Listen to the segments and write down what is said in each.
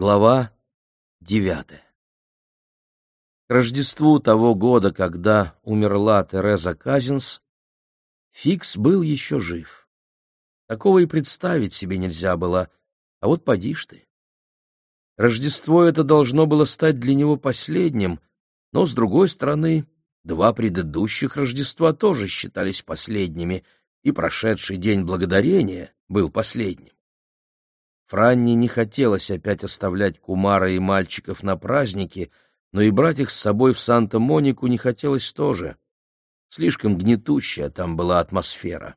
Глава девятая К Рождеству того года, когда умерла Тереза Казинс, Фикс был еще жив. Такого и представить себе нельзя было, а вот поди ж ты. Рождество это должно было стать для него последним, но, с другой стороны, два предыдущих Рождества тоже считались последними, и прошедший День Благодарения был последним. Франни не хотелось опять оставлять Кумара и мальчиков на празднике, но и брать их с собой в Санта-Монику не хотелось тоже. Слишком гнетущая там была атмосфера.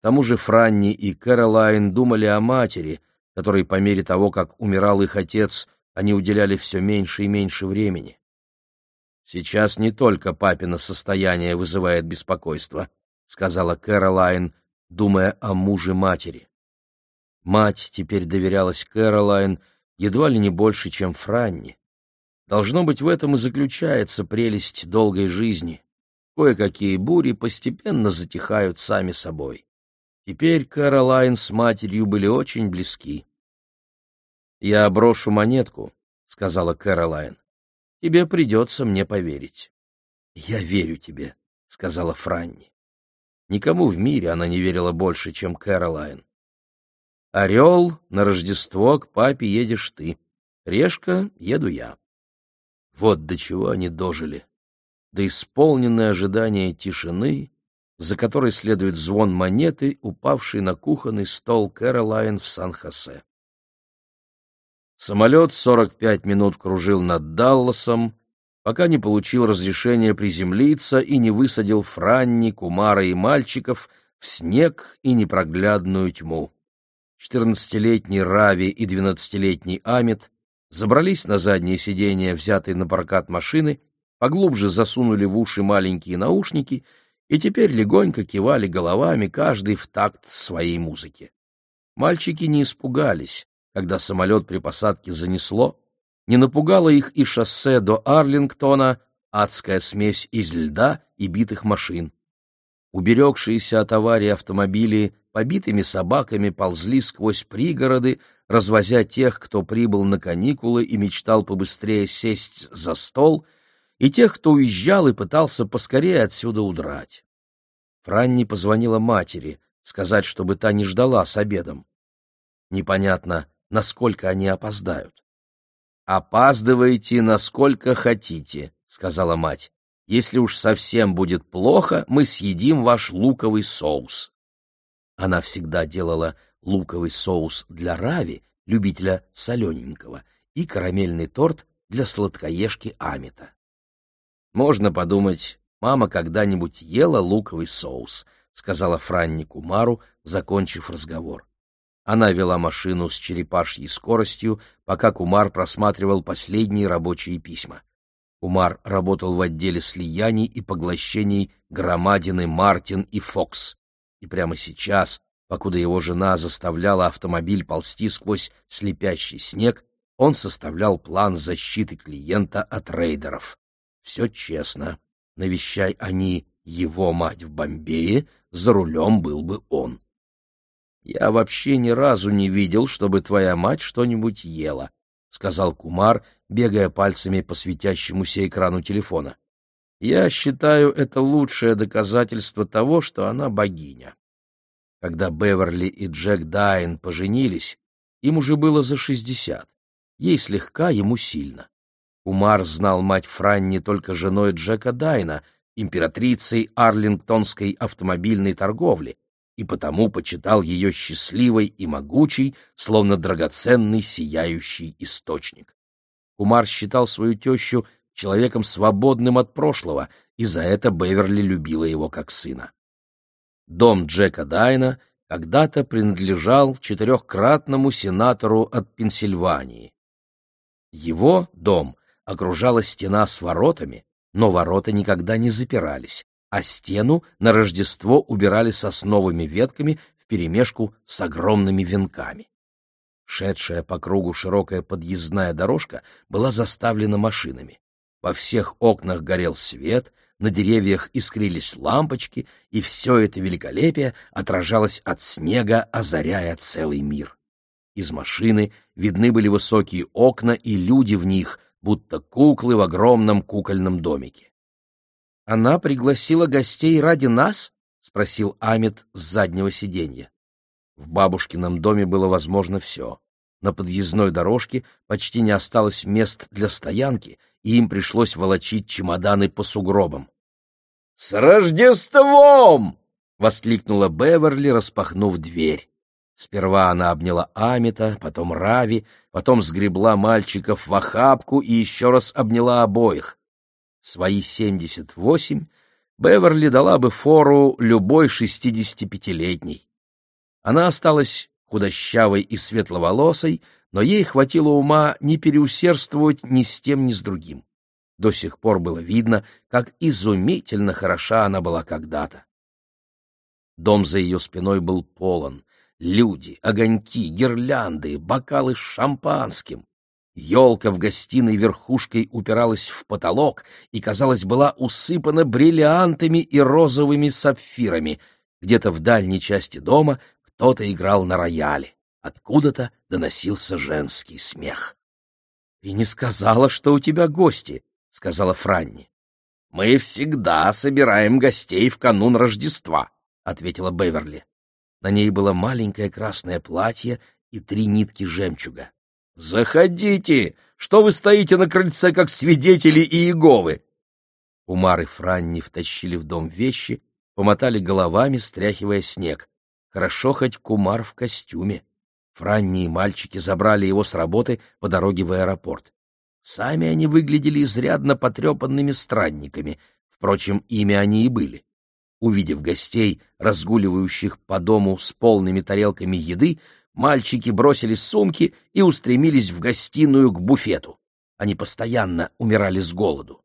К тому же Франни и Кэролайн думали о матери, которой по мере того, как умирал их отец, они уделяли все меньше и меньше времени. «Сейчас не только папино состояние вызывает беспокойство», — сказала Кэролайн, думая о муже матери. Мать теперь доверялась Кэролайн едва ли не больше, чем Франни. Должно быть, в этом и заключается прелесть долгой жизни. Кое-какие бури постепенно затихают сами собой. Теперь Кэролайн с матерью были очень близки. «Я брошу монетку», — сказала Кэролайн. «Тебе придется мне поверить». «Я верю тебе», — сказала Франни. Никому в мире она не верила больше, чем Кэролайн. Орел, на Рождество к папе едешь ты. Решка, еду я. Вот до чего они дожили. До исполненной ожидания тишины, за которой следует звон монеты, упавший на кухонный стол Кэролайн в Сан-Хосе. Самолет 45 минут кружил над Далласом, пока не получил разрешения приземлиться и не высадил Франни, Кумара и мальчиков в снег и непроглядную тьму. Четырнадцатилетний Рави и двенадцатилетний Амит забрались на заднее сиденье, взятой на прокат машины, поглубже засунули в уши маленькие наушники и теперь легонько кивали головами, каждый в такт своей музыки. Мальчики не испугались, когда самолет при посадке занесло, не напугало их и шоссе до Арлингтона, адская смесь из льда и битых машин. Уберегшиеся от аварии автомобили побитыми собаками ползли сквозь пригороды, развозя тех, кто прибыл на каникулы и мечтал побыстрее сесть за стол, и тех, кто уезжал и пытался поскорее отсюда удрать. Франни позвонила матери, сказать, чтобы та не ждала с обедом. Непонятно, насколько они опоздают. «Опаздывайте, насколько хотите», — сказала мать. «Если уж совсем будет плохо, мы съедим ваш луковый соус». Она всегда делала луковый соус для Рави, любителя солененького, и карамельный торт для сладкоежки Амита. «Можно подумать, мама когда-нибудь ела луковый соус», — сказала Франни Кумару, закончив разговор. Она вела машину с черепашьей скоростью, пока Кумар просматривал последние рабочие письма. Кумар работал в отделе слияний и поглощений громадины Мартин и Фокс и прямо сейчас, покуда его жена заставляла автомобиль ползти сквозь слепящий снег, он составлял план защиты клиента от рейдеров. Все честно. Навещай они его мать в Бомбее, за рулем был бы он. «Я вообще ни разу не видел, чтобы твоя мать что-нибудь ела», — сказал Кумар, бегая пальцами по светящемуся экрану телефона. Я считаю это лучшее доказательство того, что она богиня. Когда Беверли и Джек Дайн поженились, им уже было за шестьдесят. Ей слегка, ему сильно. Умар знал мать Франни только женой Джека Дайна, императрицей Арлингтонской автомобильной торговли, и потому почитал ее счастливой и могучей, словно драгоценный сияющий источник. Умар считал свою тещу человеком свободным от прошлого, и за это Беверли любила его как сына. Дом Джека Дайна когда-то принадлежал четырехкратному сенатору от Пенсильвании. Его дом окружала стена с воротами, но ворота никогда не запирались, а стену на Рождество убирали сосновыми ветками вперемешку с огромными венками. Шедшая по кругу широкая подъездная дорожка была заставлена машинами. Во всех окнах горел свет, на деревьях искрились лампочки, и все это великолепие отражалось от снега, озаряя целый мир. Из машины видны были высокие окна и люди в них, будто куклы в огромном кукольном домике. «Она пригласила гостей ради нас?» — спросил Амит с заднего сиденья. В бабушкином доме было возможно все. На подъездной дорожке почти не осталось мест для стоянки, и им пришлось волочить чемоданы по сугробам. «С Рождеством!» — воскликнула Беверли, распахнув дверь. Сперва она обняла Амита, потом Рави, потом сгребла мальчиков в охапку и еще раз обняла обоих. Свои семьдесят восемь Беверли дала бы фору любой шестидесятипятилетней. Она осталась худощавой и светловолосой, но ей хватило ума не переусердствовать ни с тем, ни с другим. До сих пор было видно, как изумительно хороша она была когда-то. Дом за ее спиной был полон. Люди, огоньки, гирлянды, бокалы с шампанским. Елка в гостиной верхушкой упиралась в потолок и, казалось, была усыпана бриллиантами и розовыми сапфирами. Где-то в дальней части дома кто-то играл на рояле. Откуда-то доносился женский смех. — Ты не сказала, что у тебя гости, — сказала Франни. — Мы всегда собираем гостей в канун Рождества, — ответила Беверли. На ней было маленькое красное платье и три нитки жемчуга. «Заходите! Что вы стоите на крыльце, как свидетели Иеговы?» Умар и Франни втащили в дом вещи, помотали головами, стряхивая снег. Хорошо хоть Кумар в костюме. Франни и мальчики забрали его с работы по дороге в аэропорт. Сами они выглядели изрядно потрепанными странниками, впрочем, ими они и были. Увидев гостей, разгуливающих по дому с полными тарелками еды, мальчики бросили сумки и устремились в гостиную к буфету. Они постоянно умирали с голоду.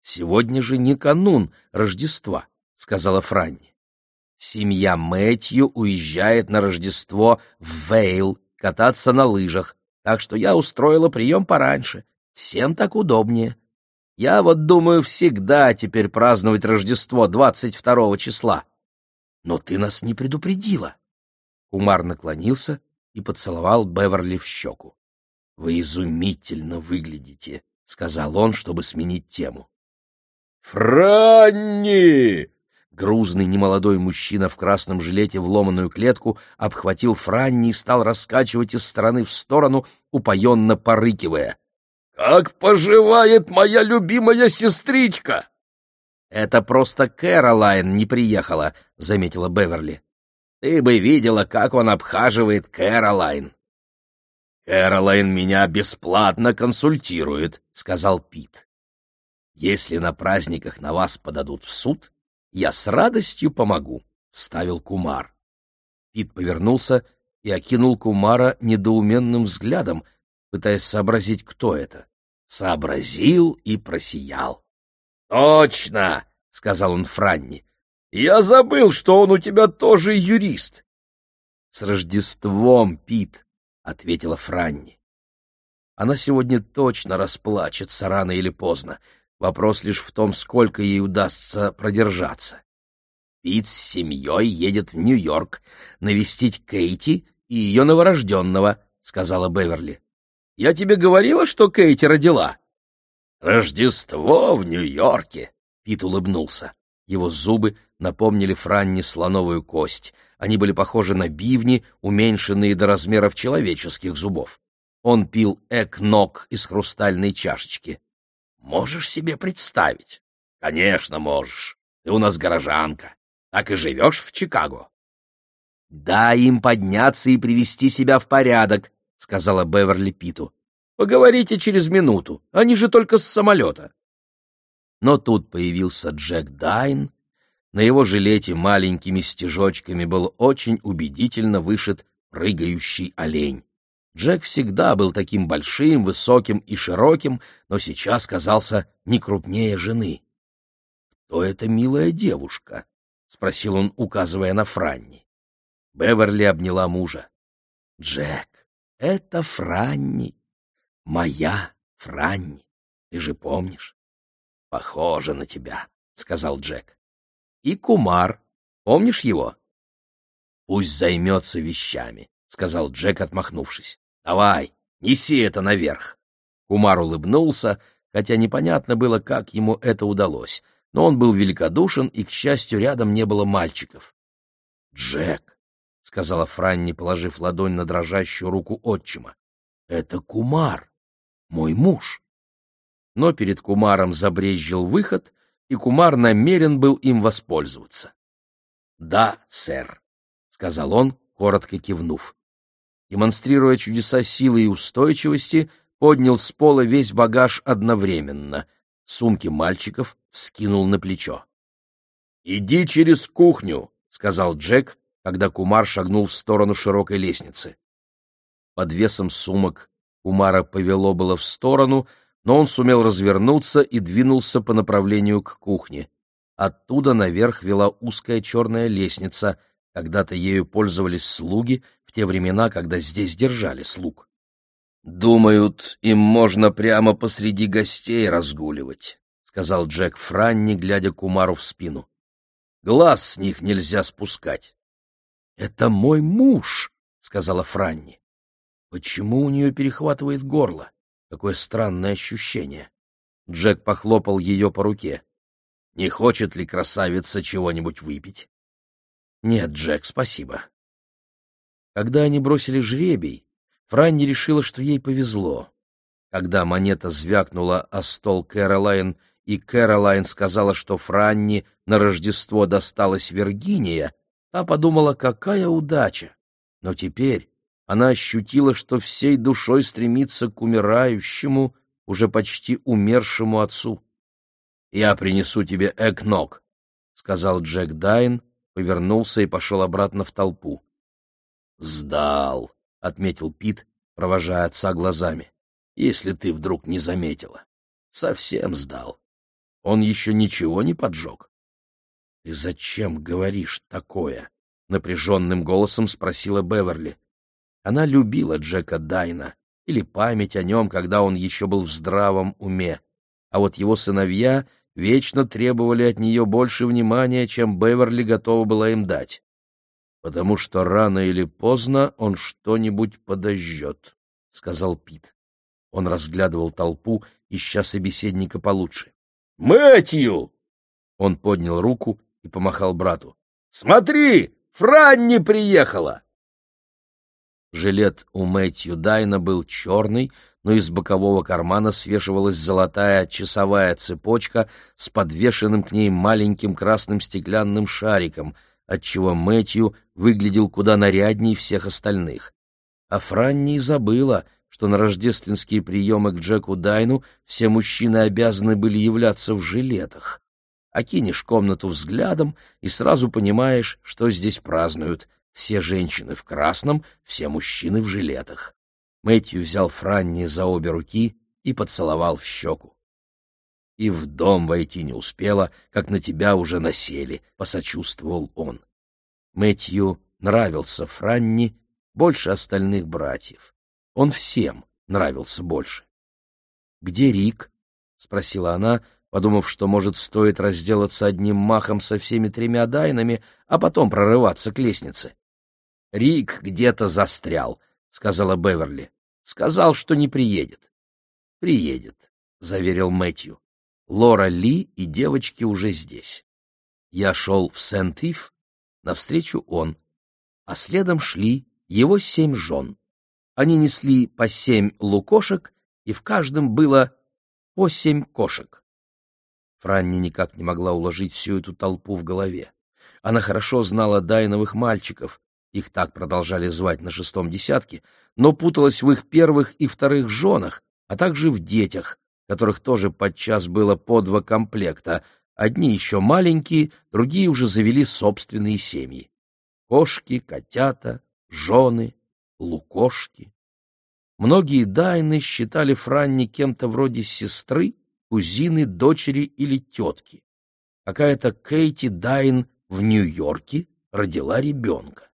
«Сегодня же не канун Рождества», — сказала Франни. «Семья Мэтью уезжает на Рождество в Вейл кататься на лыжах, так что я устроила прием пораньше. Всем так удобнее». Я вот думаю всегда теперь праздновать Рождество 22 числа. Но ты нас не предупредила. Умар наклонился и поцеловал Беверли в щеку. — Вы изумительно выглядите, — сказал он, чтобы сменить тему. — Франни! Грузный немолодой мужчина в красном жилете в ломаную клетку обхватил Франни и стал раскачивать из стороны в сторону, упоенно порыкивая. «Как поживает моя любимая сестричка?» «Это просто Кэролайн не приехала», — заметила Беверли. «Ты бы видела, как он обхаживает Кэролайн». «Кэролайн меня бесплатно консультирует», — сказал Пит. «Если на праздниках на вас подадут в суд, я с радостью помогу», — вставил Кумар. Пит повернулся и окинул Кумара недоуменным взглядом — пытаясь сообразить, кто это. Сообразил и просиял. «Точно!» — сказал он Франни. «Я забыл, что он у тебя тоже юрист». «С Рождеством, Пит!» — ответила Франни. Она сегодня точно расплачется рано или поздно. Вопрос лишь в том, сколько ей удастся продержаться. Пит с семьей едет в Нью-Йорк навестить Кейти и ее новорожденного, — сказала Беверли. Я тебе говорила, что Кейти родила?» «Рождество в Нью-Йорке!» — Пит улыбнулся. Его зубы напомнили Франни слоновую кость. Они были похожи на бивни, уменьшенные до размеров человеческих зубов. Он пил эк-нок из хрустальной чашечки. «Можешь себе представить?» «Конечно можешь. Ты у нас горожанка. Так и живешь в Чикаго». «Дай им подняться и привести себя в порядок», — сказала Беверли Питу. «Поговорите через минуту, они же только с самолета». Но тут появился Джек Дайн. На его жилете маленькими стежочками был очень убедительно вышит прыгающий олень. Джек всегда был таким большим, высоким и широким, но сейчас казался не крупнее жены. «Кто эта милая девушка?» — спросил он, указывая на Франни. Беверли обняла мужа. «Джек, это Франни. Моя Франни. Ты же помнишь? Похоже на тебя, сказал Джек. И Кумар. Помнишь его? Пусть займется вещами, сказал Джек, отмахнувшись. «Давай, неси это наверх!» Кумар улыбнулся, хотя непонятно было, как ему это удалось, но он был великодушен, и, к счастью, рядом не было мальчиков. «Джек», — сказала Франни, положив ладонь на дрожащую руку отчима, — «это Кумар, мой муж». Но перед Кумаром забрезжил выход, и Кумар намерен был им воспользоваться. «Да, сэр», — сказал он, коротко кивнув. Демонстрируя чудеса силы и устойчивости, поднял с пола весь багаж одновременно. Сумки мальчиков вскинул на плечо. «Иди через кухню», — сказал Джек, когда Кумар шагнул в сторону широкой лестницы. Под весом сумок Кумара повело было в сторону, но он сумел развернуться и двинулся по направлению к кухне. Оттуда наверх вела узкая черная лестница, когда-то ею пользовались слуги те времена, когда здесь держали слуг. «Думают, им можно прямо посреди гостей разгуливать», — сказал Джек Франни, глядя Кумару в спину. «Глаз с них нельзя спускать». «Это мой муж», — сказала Франни. «Почему у нее перехватывает горло? Какое странное ощущение». Джек похлопал ее по руке. «Не хочет ли красавица чего-нибудь выпить?» «Нет, Джек, спасибо». Когда они бросили жребий, Франни решила, что ей повезло. Когда монета звякнула о стол Кэролайн, и Кэролайн сказала, что Франни на Рождество досталась Виргиния, та подумала, какая удача. Но теперь она ощутила, что всей душой стремится к умирающему, уже почти умершему отцу. «Я принесу тебе экнок», — сказал Джек Дайн, повернулся и пошел обратно в толпу. «Сдал», — отметил Пит, провожая отца глазами. «Если ты вдруг не заметила. Совсем сдал. Он еще ничего не поджег». «Ты зачем говоришь такое?» — напряженным голосом спросила Беверли. Она любила Джека Дайна или память о нем, когда он еще был в здравом уме, а вот его сыновья вечно требовали от нее больше внимания, чем Беверли готова была им дать потому что рано или поздно он что-нибудь подожжет, — сказал Пит. Он разглядывал толпу, ища собеседника получше. — Мэтью! Он поднял руку и помахал брату. — Смотри, Франни приехала! Жилет у Мэтью Дайна был черный, но из бокового кармана свешивалась золотая часовая цепочка с подвешенным к ней маленьким красным стеклянным шариком, отчего Мэтью выглядел куда нарядней всех остальных. А Франни забыла, что на рождественские приемы к Джеку Дайну все мужчины обязаны были являться в жилетах. Окинешь комнату взглядом и сразу понимаешь, что здесь празднуют. Все женщины в красном, все мужчины в жилетах. Мэтью взял Франни за обе руки и поцеловал в щеку. И в дом войти не успела, как на тебя уже насели, — посочувствовал он. Мэтью нравился Франни больше остальных братьев. Он всем нравился больше. «Где Рик?» — спросила она, подумав, что, может, стоит разделаться одним махом со всеми тремя дайнами, а потом прорываться к лестнице. «Рик где-то застрял», — сказала Беверли. «Сказал, что не приедет». «Приедет», — заверил Мэтью. «Лора Ли и девочки уже здесь». Я шел в Сент-Ив, навстречу он, а следом шли его семь жен. Они несли по семь лукошек, и в каждом было по семь кошек. Франни никак не могла уложить всю эту толпу в голове. Она хорошо знала дайновых мальчиков, их так продолжали звать на шестом десятке, но путалась в их первых и вторых женах, а также в детях, которых тоже подчас было по два комплекта, Одни еще маленькие, другие уже завели собственные семьи. Кошки, котята, жены, лукошки. Многие Дайны считали Франни кем-то вроде сестры, кузины, дочери или тетки. Какая-то Кейти Дайн в Нью-Йорке родила ребенка.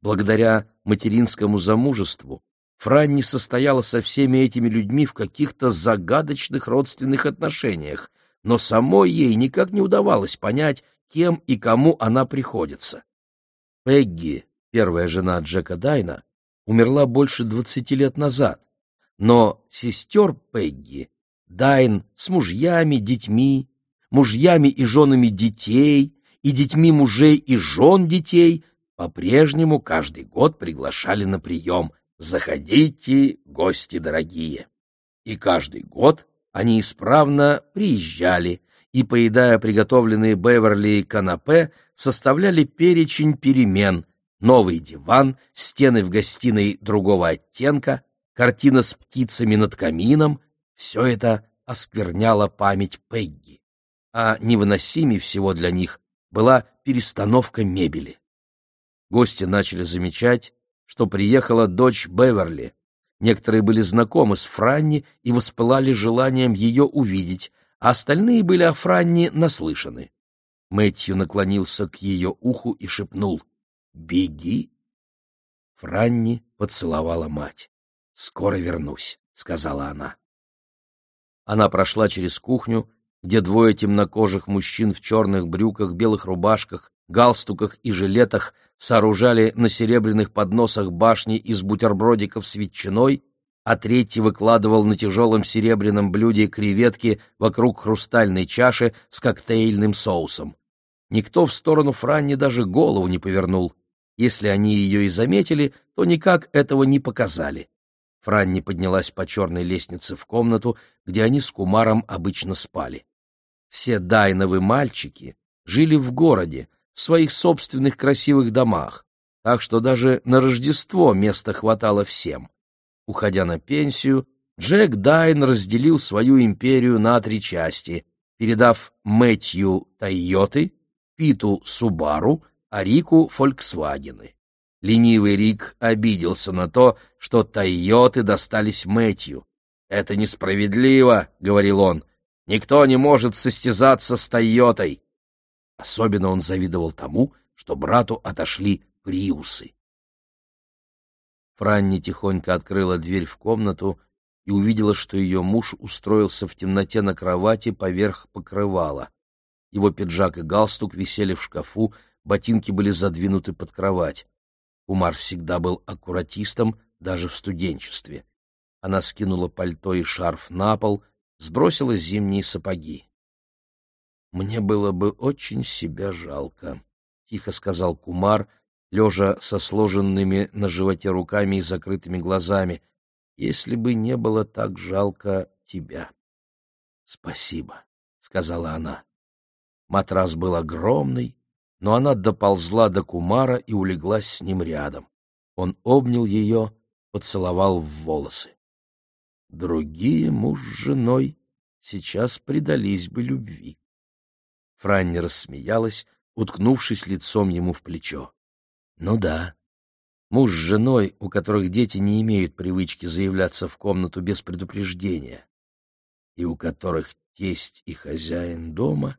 Благодаря материнскому замужеству Франни состояла со всеми этими людьми в каких-то загадочных родственных отношениях, но самой ей никак не удавалось понять, кем и кому она приходится. Пегги, первая жена Джека Дайна, умерла больше двадцати лет назад, но сестер Пегги, Дайн с мужьями, детьми, мужьями и женами детей и детьми мужей и жен детей по-прежнему каждый год приглашали на прием «Заходите, гости дорогие». И каждый год они исправно приезжали и, поедая приготовленные Беверли канапе, составляли перечень перемен, новый диван, стены в гостиной другого оттенка, картина с птицами над камином — все это оскверняло память Пегги. А невыносимей всего для них была перестановка мебели. Гости начали замечать, что приехала дочь Беверли. Некоторые были знакомы с Франни и воспылали желанием ее увидеть, а остальные были о Франни наслышаны. Мэтью наклонился к ее уху и шепнул «Беги!» Франни поцеловала мать. «Скоро вернусь», — сказала она. Она прошла через кухню, где двое темнокожих мужчин в черных брюках, белых рубашках, галстуках и жилетах сооружали на серебряных подносах башни из бутербродиков с ветчиной, а третий выкладывал на тяжелом серебряном блюде креветки вокруг хрустальной чаши с коктейльным соусом. Никто в сторону Франни даже голову не повернул. Если они ее и заметили, то никак этого не показали. Франни поднялась по черной лестнице в комнату, где они с Кумаром обычно спали. Все Дайновы мальчики жили в городе, в своих собственных красивых домах, так что даже на Рождество места хватало всем. Уходя на пенсию, Джек Дайн разделил свою империю на три части, передав Мэтью Тойоты, Питу Субару, а Рику Фольксвагены. Ленивый Рик обиделся на то, что Тойоты достались Мэтью. «Это несправедливо», — говорил он. «Никто не может состязаться с Тойотой». Особенно он завидовал тому, что брату отошли приусы. Франни тихонько открыла дверь в комнату и увидела, что ее муж устроился в темноте на кровати поверх покрывала. Его пиджак и галстук висели в шкафу, ботинки были задвинуты под кровать. Умар всегда был аккуратистом, даже в студенчестве. Она скинула пальто и шарф на пол, сбросила зимние сапоги. «Мне было бы очень себя жалко», — тихо сказал Кумар, лежа со сложенными на животе руками и закрытыми глазами, «если бы не было так жалко тебя». «Спасибо», — сказала она. Матрас был огромный, но она доползла до Кумара и улеглась с ним рядом. Он обнял ее, поцеловал в волосы. Другие муж с женой сейчас предались бы любви. Франни рассмеялась, уткнувшись лицом ему в плечо. Ну да, муж с женой, у которых дети не имеют привычки заявляться в комнату без предупреждения, и у которых тесть и хозяин дома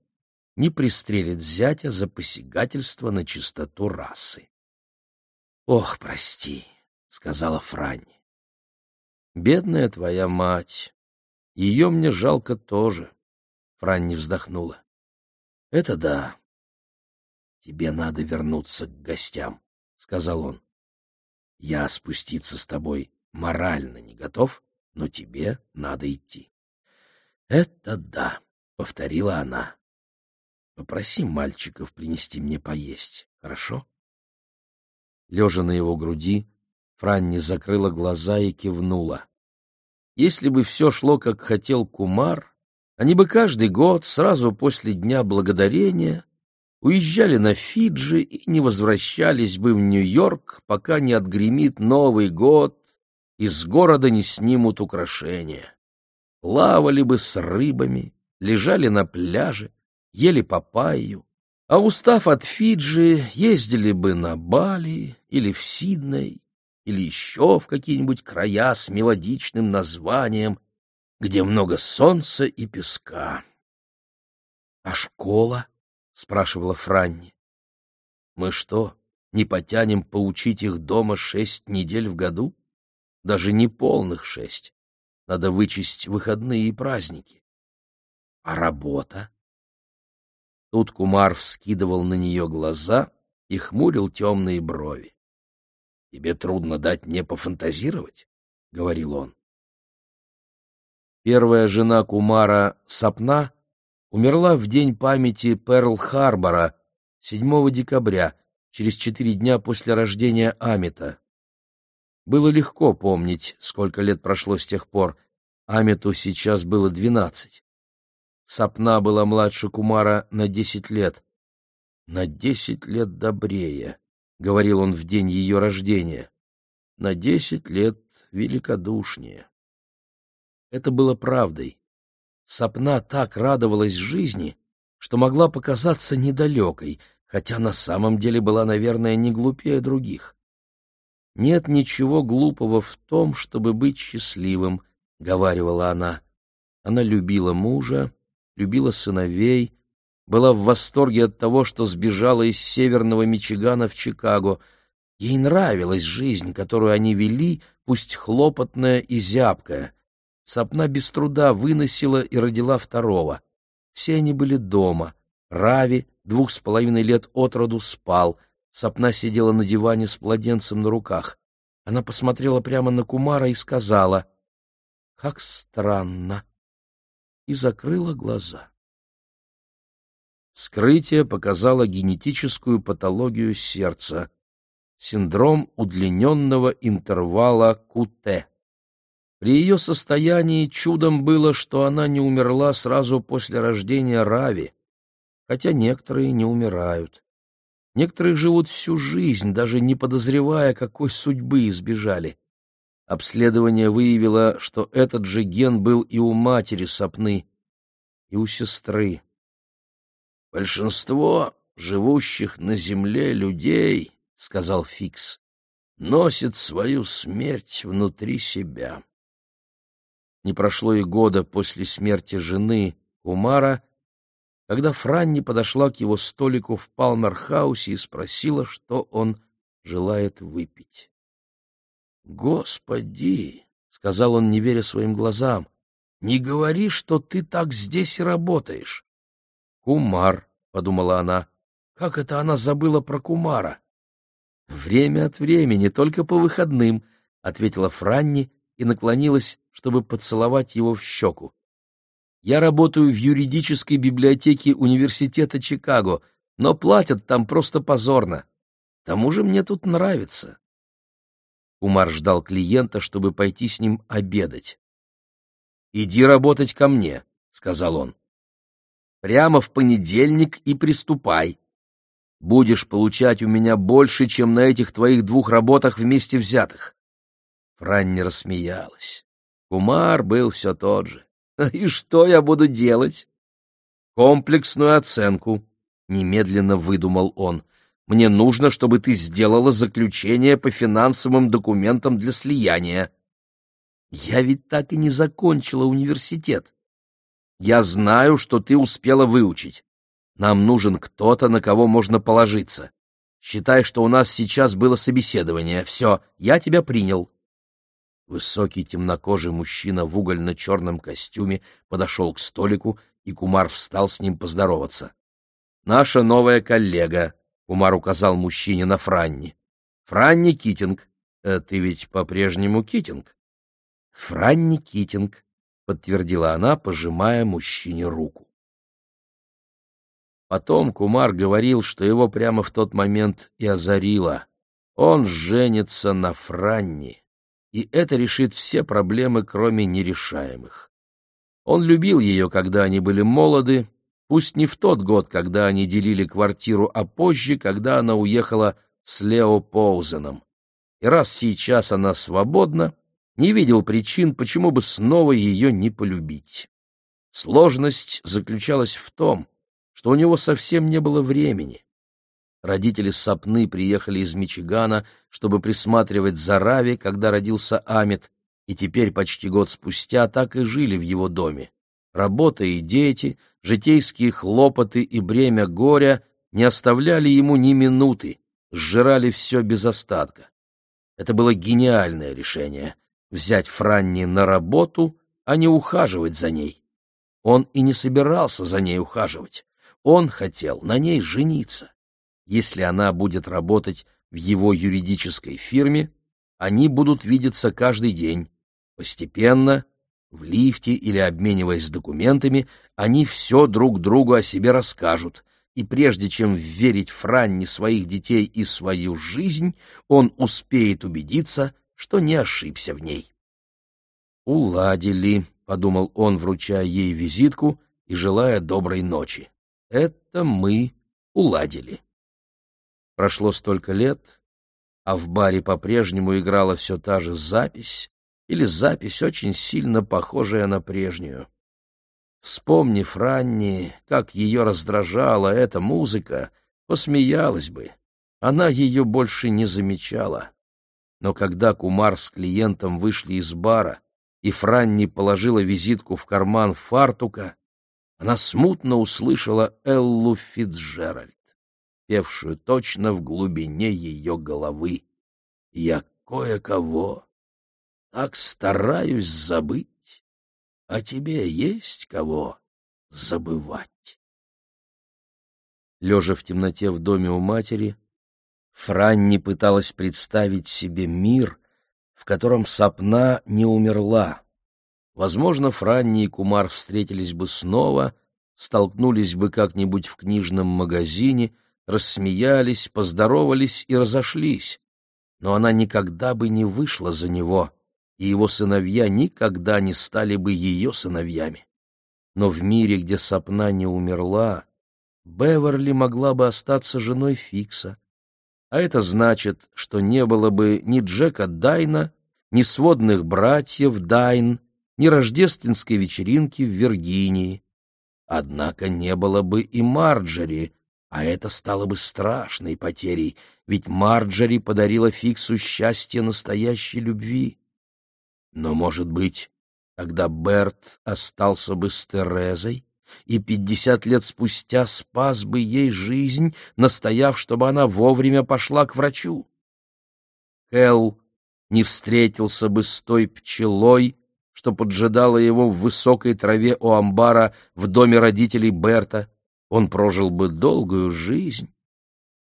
не пристрелит зятя за посягательство на чистоту расы. «Ох, прости», — сказала Франни. «Бедная твоя мать. Ее мне жалко тоже», — Франни вздохнула. «Это да. Тебе надо вернуться к гостям», — сказал он. «Я спуститься с тобой морально не готов, но тебе надо идти». «Это да», — повторила она. Попроси мальчиков принести мне поесть, хорошо? Лежа на его груди, Франни закрыла глаза и кивнула. Если бы все шло, как хотел Кумар, они бы каждый год, сразу после Дня Благодарения, уезжали на Фиджи и не возвращались бы в Нью-Йорк, пока не отгремит Новый год и с города не снимут украшения. Плавали бы с рыбами, лежали на пляже, ели папайю, а устав от Фиджи, ездили бы на Бали или в Сидней, или еще в какие-нибудь края с мелодичным названием, где много солнца и песка. — А школа? — спрашивала Франни. — Мы что, не потянем поучить их дома шесть недель в году? Даже не полных шесть. Надо вычесть выходные и праздники. А работа? Тут Кумар вскидывал на нее глаза и хмурил темные брови. Тебе трудно дать мне пофантазировать, — говорил он. Первая жена Кумара, Сапна, умерла в день памяти Перл-Харбора, 7 декабря, через четыре дня после рождения Амита. Было легко помнить, сколько лет прошло с тех пор. Амиту сейчас было двенадцать. Сапна была младше Кумара на десять лет. «На десять лет добрее», — говорил он в день ее рождения. «На десять лет великодушнее». Это было правдой. Сапна так радовалась жизни, что могла показаться недалекой, хотя на самом деле была, наверное, не глупее других. «Нет ничего глупого в том, чтобы быть счастливым», — говаривала она. Она любила мужа, любила сыновей, была в восторге от того, что сбежала из северного Мичигана в Чикаго. Ей нравилась жизнь, которую они вели, пусть хлопотная и зябкая. Сапна без труда выносила и родила второго. Все они были дома. Рави, двух с половиной лет от роду, спал. Сапна сидела на диване с младенцем на руках. Она посмотрела прямо на Кумара и сказала, «Как странно!» и закрыла глаза. Вскрытие показало генетическую патологию сердца, синдром удлиненного интервала КУТ. При ее состоянии чудом было, что она не умерла сразу после рождения Рави, хотя некоторые не умирают. Некоторые живут всю жизнь, даже не подозревая, какой судьбы избежали. Обследование выявило, что этот же ген был и у матери Сапны, и у сестры. «Большинство живущих на земле людей, — сказал Фикс, — носит свою смерть внутри себя». Не прошло и года после смерти жены Кумара, когда Франни подошла к его столику в Палмерхаусе и спросила, что он желает выпить. «Господи!» — сказал он, не веря своим глазам. «Не говори, что ты так здесь и работаешь!» «Кумар», — подумала она. «Как это она забыла про Кумара?» «Время от времени, только по выходным», — ответила Франни и наклонилась, чтобы поцеловать его в щеку. «Я работаю в юридической библиотеке университета Чикаго, но платят там просто позорно. К тому же мне тут нравится». Умар ждал клиента, чтобы пойти с ним обедать. «Иди работать ко мне», — сказал он. «Прямо в понедельник и приступай. Будешь получать у меня больше, чем на этих твоих двух работах вместе взятых». Франни рассмеялась. Кумар был все тот же. «И что я буду делать?» «Комплексную оценку», — немедленно выдумал он. Мне нужно, чтобы ты сделала заключение по финансовым документам для слияния. Я ведь так и не закончила университет. Я знаю, что ты успела выучить. Нам нужен кто-то, на кого можно положиться. Считай, что у нас сейчас было собеседование. Все, я тебя принял. Высокий темнокожий мужчина в угольно-черном костюме подошел к столику, и Кумар встал с ним поздороваться. «Наша новая коллега», Умар указал мужчине на Франни. «Франни Китинг. Э, ты ведь по-прежнему Китинг?» «Франни Китинг», — подтвердила она, пожимая мужчине руку. Потом Кумар говорил, что его прямо в тот момент и озарило. Он женится на Франни, и это решит все проблемы, кроме нерешаемых. Он любил ее, когда они были молоды, Пусть не в тот год, когда они делили квартиру, а позже, когда она уехала с Лео Поузеном. И раз сейчас она свободна, не видел причин, почему бы снова ее не полюбить. Сложность заключалась в том, что у него совсем не было времени. Родители Сапны приехали из Мичигана, чтобы присматривать за Рави, когда родился Амит, и теперь, почти год спустя, так и жили в его доме. Работа и дети, житейские хлопоты и бремя горя не оставляли ему ни минуты, сжирали все без остатка. Это было гениальное решение — взять Франни на работу, а не ухаживать за ней. Он и не собирался за ней ухаживать. Он хотел на ней жениться. Если она будет работать в его юридической фирме, они будут видеться каждый день. Постепенно, в лифте или обмениваясь документами, они все друг другу о себе расскажут, и прежде чем верить Франни своих детей и свою жизнь, он успеет убедиться, что не ошибся в ней. «Уладили», — подумал он, вручая ей визитку и желая доброй ночи. «Это мы уладили». Прошло столько лет, а в баре по-прежнему играла все та же запись, или запись, очень сильно похожая на прежнюю. Вспомнив Ранни, как ее раздражала эта музыка, посмеялась бы. Она ее больше не замечала. Но когда Кумар с клиентом вышли из бара, и Франни положила визитку в карман фартука, она смутно услышала Эллу Фицджеральд певшую точно в глубине ее головы. Я кое-кого так стараюсь забыть, а тебе есть кого забывать. Лежа в темноте в доме у матери, Франни пыталась представить себе мир, в котором сопна не умерла. Возможно, Франни и Кумар встретились бы снова, столкнулись бы как-нибудь в книжном магазине — рассмеялись, поздоровались и разошлись, но она никогда бы не вышла за него, и его сыновья никогда не стали бы ее сыновьями. Но в мире, где Сапна не умерла, Беверли могла бы остаться женой Фикса, а это значит, что не было бы ни Джека Дайна, ни сводных братьев Дайн, ни рождественской вечеринки в Виргинии. Однако не было бы и Марджери, а это стало бы страшной потерей, ведь Марджори подарила Фиксу счастье настоящей любви. Но, может быть, тогда Берт остался бы с Терезой и пятьдесят лет спустя спас бы ей жизнь, настояв, чтобы она вовремя пошла к врачу. Кэл не встретился бы с той пчелой, что поджидала его в высокой траве у амбара в доме родителей Берта, он прожил бы долгую жизнь,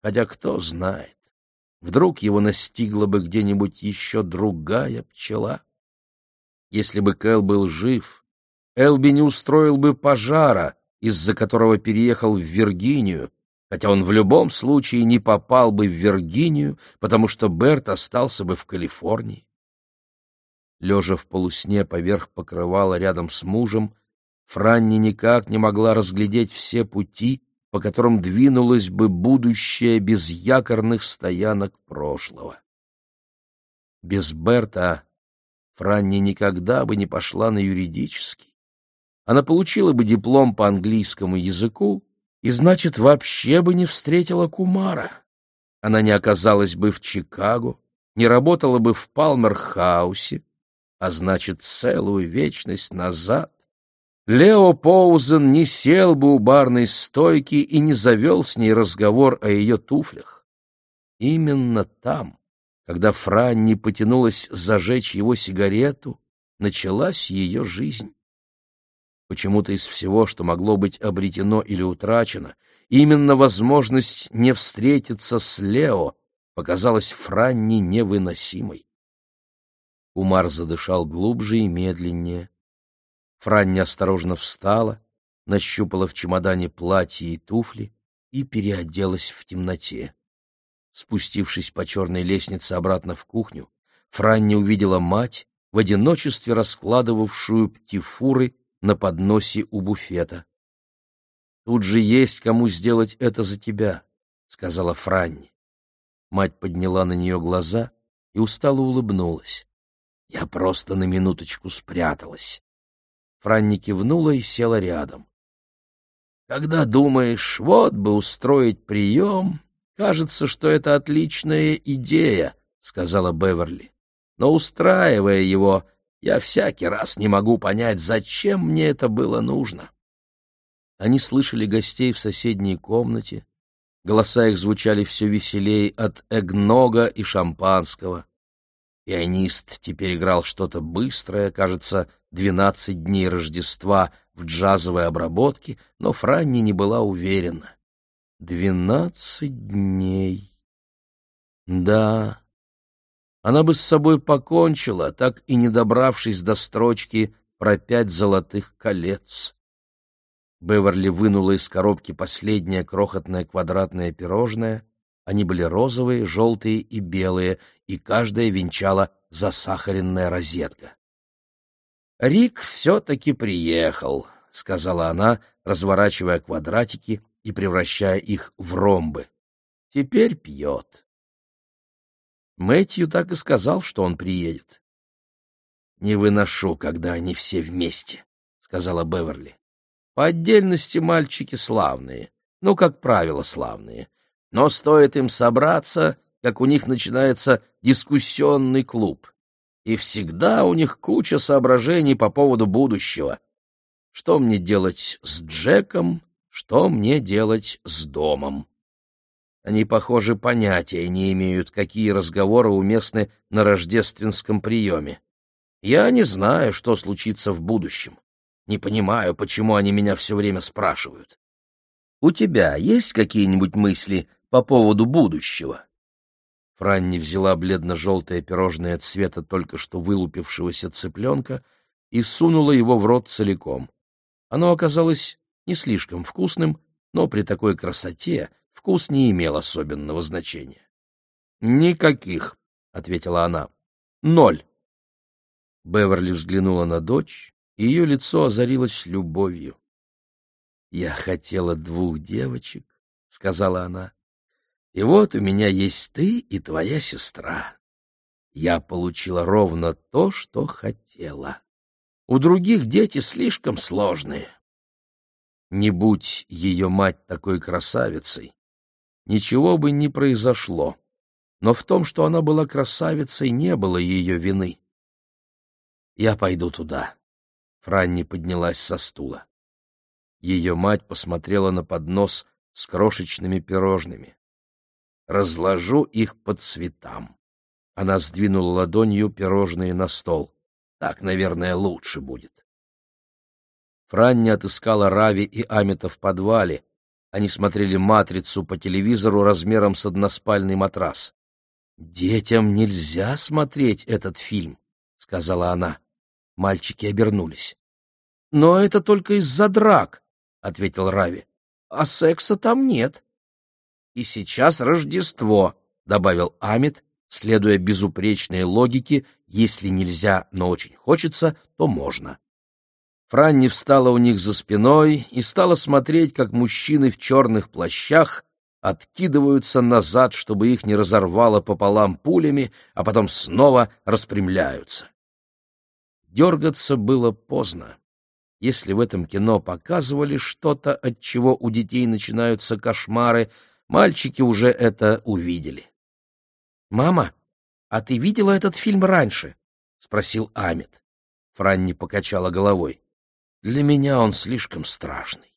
хотя кто знает, вдруг его настигла бы где-нибудь еще другая пчела. Если бы Кэл был жив, Элби не устроил бы пожара, из-за которого переехал в Виргинию, хотя он в любом случае не попал бы в Виргинию, потому что Берт остался бы в Калифорнии. Лежа в полусне поверх покрывала рядом с мужем, Франни никак не могла разглядеть все пути, по которым двинулось бы будущее без якорных стоянок прошлого. Без Берта Франни никогда бы не пошла на юридический. Она получила бы диплом по английскому языку и, значит, вообще бы не встретила Кумара. Она не оказалась бы в Чикаго, не работала бы в Палмерхаусе, а значит, целую вечность назад Лео Поузен не сел бы у барной стойки и не завел с ней разговор о ее туфлях. Именно там, когда Франни потянулась зажечь его сигарету, началась ее жизнь. Почему-то из всего, что могло быть обретено или утрачено, именно возможность не встретиться с Лео показалась Франни невыносимой. Умар задышал глубже и медленнее. Франни осторожно встала, нащупала в чемодане платье и туфли и переоделась в темноте. Спустившись по черной лестнице обратно в кухню, Франни увидела мать, в одиночестве раскладывавшую птифуры на подносе у буфета. «Тут же есть кому сделать это за тебя», — сказала Франни. Мать подняла на нее глаза и устало улыбнулась. «Я просто на минуточку спряталась. Франни кивнула и села рядом. Когда думаешь, вот бы устроить прием, кажется, что это отличная идея, сказала Беверли. Но устраивая его, я всякий раз не могу понять, зачем мне это было нужно. Они слышали гостей в соседней комнате. Голоса их звучали все веселее от эгнога и шампанского. Пианист теперь играл что-то быстрое, кажется, «Двенадцать дней Рождества» в джазовой обработке, но Франни не была уверена. «Двенадцать дней». Да, она бы с собой покончила, так и не добравшись до строчки про пять золотых колец. Беверли вынула из коробки последнее крохотное квадратное пирожное. Они были розовые, желтые и белые, и каждая венчала засахаренная розетка. «Рик все-таки приехал», — сказала она, разворачивая квадратики и превращая их в ромбы. «Теперь пьет». Мэтью так и сказал, что он приедет. «Не выношу, когда они все вместе», — сказала Беверли. «По отдельности мальчики славные, ну, как правило, славные. Но стоит им собраться, как у них начинается дискуссионный клуб. И всегда у них куча соображений по поводу будущего. Что мне делать с Джеком, что мне делать с домом?» Они, похоже, понятия не имеют, какие разговоры уместны на рождественском приеме. Я не знаю, что случится в будущем. Не понимаю, почему они меня все время спрашивают. У тебя есть какие-нибудь мысли по поводу будущего? Франни взяла бледно-желтое пирожное цвета только что вылупившегося цыпленка и сунула его в рот целиком. Оно оказалось не слишком вкусным, но при такой красоте вкус не имел особенного значения. «Никаких», — ответила она. «Ноль». Беверли взглянула на дочь, и ее лицо озарилось любовью. «Я хотела двух девочек», — сказала она. «И вот у меня есть ты и твоя сестра. Я получила ровно то, что хотела. У других дети слишком сложные». Не будь ее мать такой красавицей, ничего бы не произошло. Но в том, что она была красавицей, не было ее вины. «Я пойду туда». Франни поднялась со стула. Ее мать посмотрела на поднос с крошечными пирожными. «Разложу их по цветам». Она сдвинула ладонью пирожные на стол. «Так, наверное, лучше будет». Франни отыскала Рави и Амита в подвале, они смотрели «Матрицу» по телевизору размером с односпальный матрас. «Детям нельзя смотреть этот фильм», — сказала она. Мальчики обернулись. «Но это только из-за драк», — ответил Рави. «А секса там нет». «И сейчас Рождество», — добавил Амит, следуя безупречной логике «если нельзя, но очень хочется, то можно». Франни встала у них за спиной и стала смотреть, как мужчины в черных плащах откидываются назад, чтобы их не разорвало пополам пулями, а потом снова распрямляются. Дергаться было поздно. Если в этом кино показывали что-то, от чего у детей начинаются кошмары, мальчики уже это увидели. «Мама, а ты видела этот фильм раньше?» — спросил Амит. Франни покачала головой. Для меня он слишком страшный.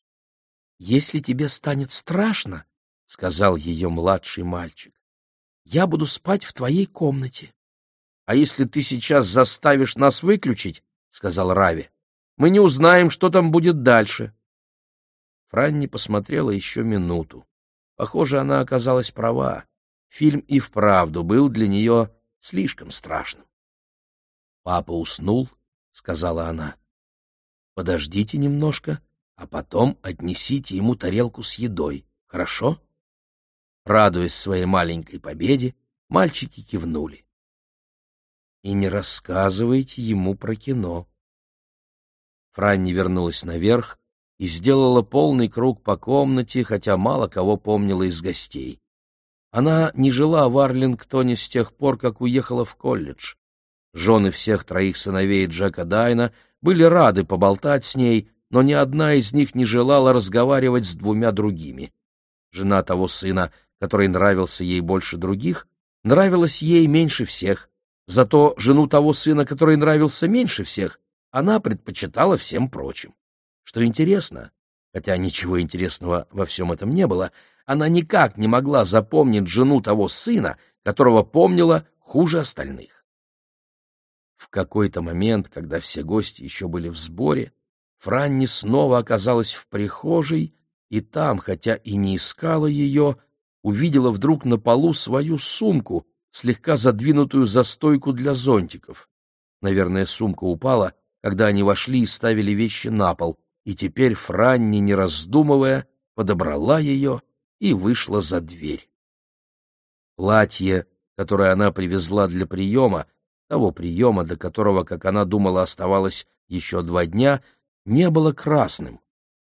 Если тебе станет страшно, — сказал ее младший мальчик, — я буду спать в твоей комнате. — А если ты сейчас заставишь нас выключить, — сказал Рави, — мы не узнаем, что там будет дальше. Франни посмотрела еще минуту. Похоже, она оказалась права. Фильм и вправду был для нее слишком страшным. — Папа уснул, — сказала она. Подождите немножко, а потом отнесите ему тарелку с едой, хорошо? Радуясь своей маленькой победе, мальчики кивнули. И не рассказывайте ему про кино. Франни вернулась наверх и сделала полный круг по комнате, хотя мало кого помнила из гостей. Она не жила в Арлингтоне с тех пор, как уехала в колледж. Жены всех троих сыновей Джека Дайна были рады поболтать с ней, но ни одна из них не желала разговаривать с двумя другими. Жена того сына, который нравился ей больше других, нравилась ей меньше всех, зато жену того сына, который нравился меньше всех, она предпочитала всем прочим. Что интересно, хотя ничего интересного во всем этом не было, она никак не могла запомнить жену того сына, которого помнила хуже остальных. В какой-то момент, когда все гости еще были в сборе, Франни снова оказалась в прихожей, и там, хотя и не искала ее, увидела вдруг на полу свою сумку, слегка задвинутую за стойку для зонтиков. Наверное, сумка упала, когда они вошли и ставили вещи на пол, и теперь Франни, не раздумывая, подобрала ее и вышла за дверь. Платье, которое она привезла для приема, того приема, до которого, как она думала, оставалось еще два дня, не было красным.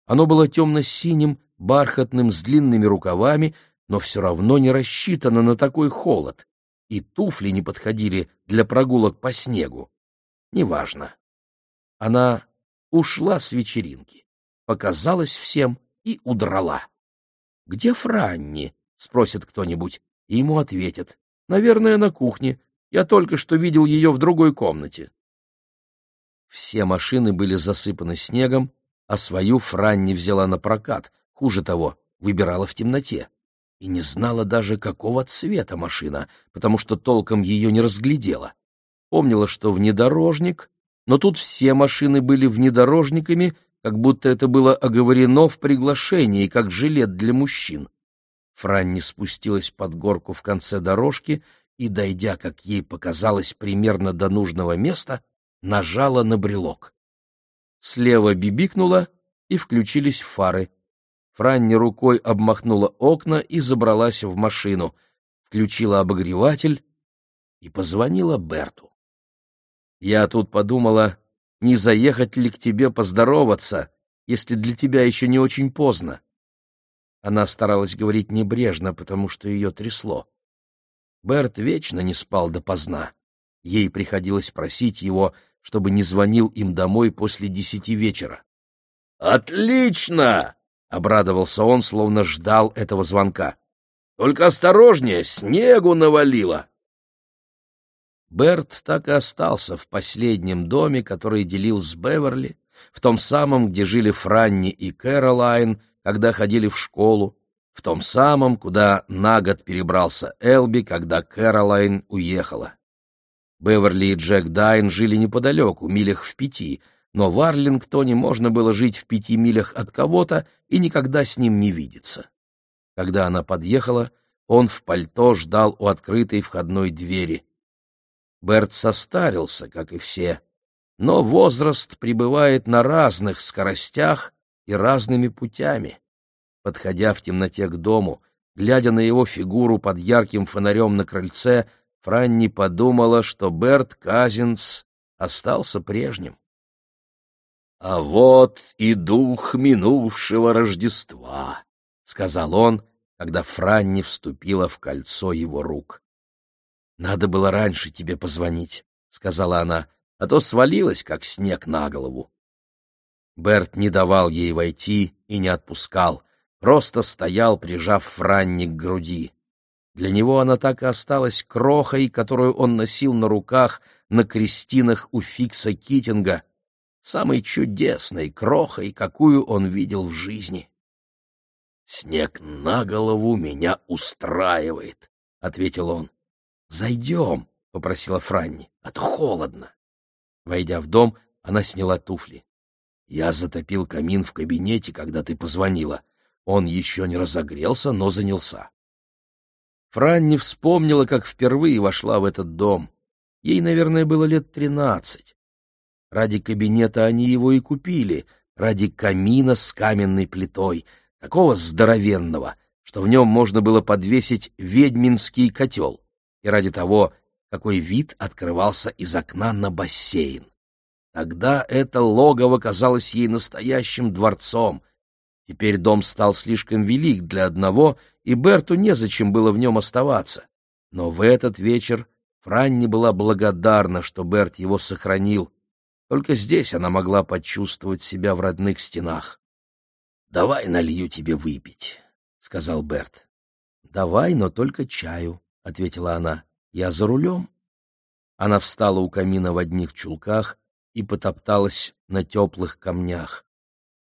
Оно было темно-синим, бархатным, с длинными рукавами, но все равно не рассчитано на такой холод, и туфли не подходили для прогулок по снегу. Неважно. Она ушла с вечеринки, показалась всем и удрала. «Где Франни?» — спросит кто-нибудь, и ему ответят. «Наверное, на кухне. Я только что видел ее в другой комнате». Все машины были засыпаны снегом, а свою Франни взяла на прокат, хуже того, выбирала в темноте. И не знала даже, какого цвета машина, потому что толком ее не разглядела. Помнила, что внедорожник, но тут все машины были внедорожниками, как будто это было оговорено в приглашении, как жилет для мужчин. Франни спустилась под горку в конце дорожки и, дойдя, как ей показалось, примерно до нужного места, нажала на брелок. Слева бибикнула, и включились фары. Франни рукой обмахнула окна и забралась в машину, включила обогреватель и позвонила Берту. «Я тут подумала, не заехать ли к тебе поздороваться, если для тебя еще не очень поздно. Она старалась говорить небрежно, потому что ее трясло. Берт вечно не спал допоздна. Ей приходилось просить его, чтобы не звонил им домой после десяти вечера. «Отлично!» — обрадовался он, словно ждал этого звонка. «Только осторожнее, снегу навалило!» Берт так и остался в последнем доме, который делил с Беверли, в том самом, где жили Франни и Кэролайн, когда ходили в школу, в том самом, куда на год перебрался Элби, когда Кэролайн уехала. Беверли и Джек Дайн жили неподалеку, милях в пяти, но в Арлингтоне можно было жить в пяти милях от кого-то и никогда с ним не видеться. Когда она подъехала, он в пальто ждал у открытой входной двери. Берт состарился, как и все, но возраст пребывает на разных скоростях и разными путями. Подходя в темноте к дому, глядя на его фигуру под ярким фонарем на крыльце, Франни подумала, что Берт Казинс остался прежним. — А вот и дух минувшего Рождества, — сказал он, когда Франни вступила в кольцо его рук. Надо было раньше тебе позвонить, сказала она, а то свалилась как снег на голову. Берт не давал ей войти и не отпускал, просто стоял, прижав Франни к груди. Для него она так и осталась крохой, которую он носил на руках на крестинах у Фикса Китинга, самой чудесной крохой, какую он видел в жизни. «Снег на голову меня устраивает», — ответил он. «Зайдем», — попросила Франни, — «а то холодно». Войдя в дом, она сняла туфли. «Я затопил камин в кабинете, когда ты позвонила. Он еще не разогрелся, но занялся». Франни вспомнила, как впервые вошла в этот дом. Ей, наверное, было лет тринадцать. Ради кабинета они его и купили, ради камина с каменной плитой, такого здоровенного, что в нем можно было подвесить ведьминский котел и ради того, какой вид открывался из окна на бассейн. Тогда это логово казалось ей настоящим дворцом. Теперь дом стал слишком велик для одного, и Берту незачем было в нем оставаться. Но в этот вечер Франни была благодарна, что Берт его сохранил. Только здесь она могла почувствовать себя в родных стенах. — Давай налью тебе выпить, — сказал Берт. — Давай, но только чаю, — ответила она. — Я за рулем. Она встала у камина в одних чулках и потопталась на теплых камнях.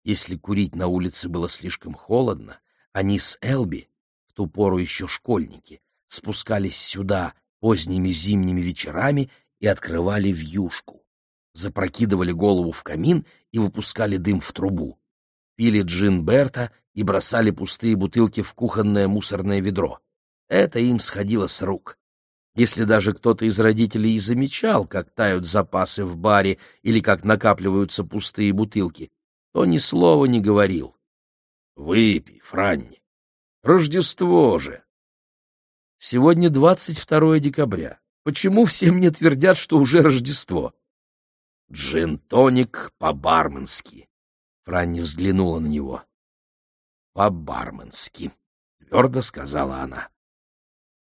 Если курить на улице было слишком холодно, они с Элби, в ту пору еще школьники, спускались сюда поздними зимними вечерами и открывали вьюшку. Запрокидывали голову в камин и выпускали дым в трубу. Пили джин Берта и бросали пустые бутылки в кухонное мусорное ведро. Это им сходило с рук. Если даже кто-то из родителей и замечал, как тают запасы в баре или как накапливаются пустые бутылки, то ни слова не говорил. «Выпей, Франни. Рождество же!» Сегодня 22 декабря. Почему все мне твердят, что уже Рождество? Джин-тоник по-барменски. Франни взглянула на него. По-барменски, твердо сказала она.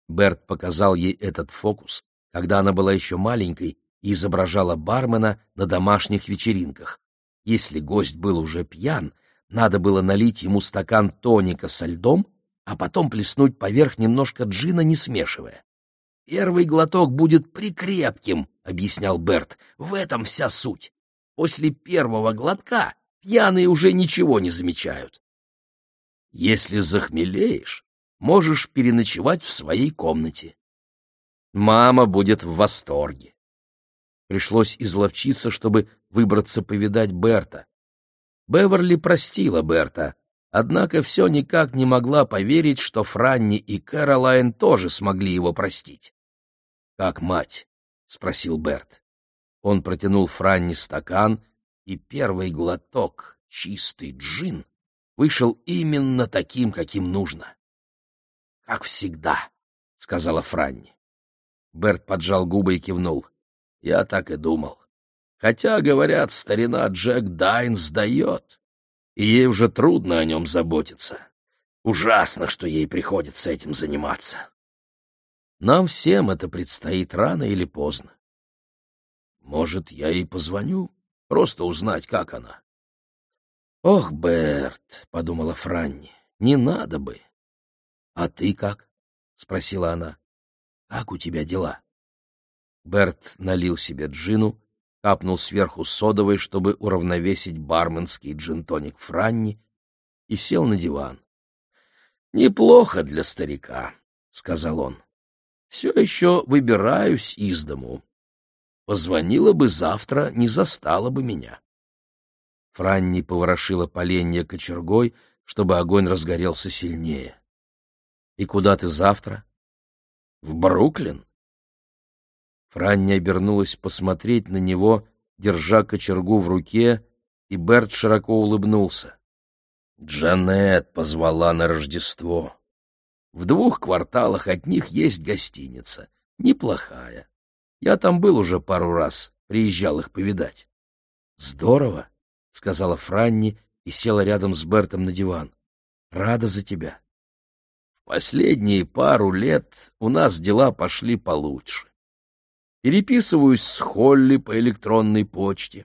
Берт показал ей этот фокус, когда она была еще маленькой и изображала бармена на домашних вечеринках. Если гость был уже пьян, надо было налить ему стакан тоника со льдом, а потом плеснуть поверх немножко джина, не смешивая. «Первый глоток будет прикрепким», — объяснял Берт. «В этом вся суть. После первого глотка пьяные уже ничего не замечают. Если захмелеешь, можешь переночевать в своей комнате. Мама будет в восторге. Пришлось изловчиться, чтобы выбраться повидать Берта. Беверли простила Берта, однако все никак не могла поверить, что Франни и Кэролайн тоже смогли его простить. «Как мать?» — спросил Берт. Он протянул Франни стакан, и первый глоток, чистый джин, вышел именно таким, каким нужно как всегда, — сказала Франни. Берт поджал губы и кивнул. Я так и думал. Хотя, говорят, старина Джек Дайн сдает, и ей уже трудно о нем заботиться. Ужасно, что ей приходится этим заниматься. Нам всем это предстоит рано или поздно. Может, я ей позвоню, просто узнать, как она. «Ох, Берт», — подумала Франни, — «не надо бы. «А ты как?» — спросила она. «Как у тебя дела?» Берт налил себе джину, капнул сверху содовой, чтобы уравновесить барменский джин-тоник Франни, и сел на диван. «Неплохо для старика», — сказал он. «Все еще выбираюсь из дому. Позвонила бы завтра, не застала бы меня». Франни поворошила поленья кочергой, чтобы огонь разгорелся сильнее. И куда ты завтра? В Бруклин? Франни обернулась посмотреть на него, держа кочергу в руке, и Берт широко улыбнулся. Джанет позвала на Рождество. В двух кварталах от них есть гостиница. Неплохая. Я там был уже пару раз, приезжал их повидать. Здорово, — сказала Франни и села рядом с Бертом на диван. Рада за тебя. Последние пару лет у нас дела пошли получше. Переписываюсь с Холли по электронной почте.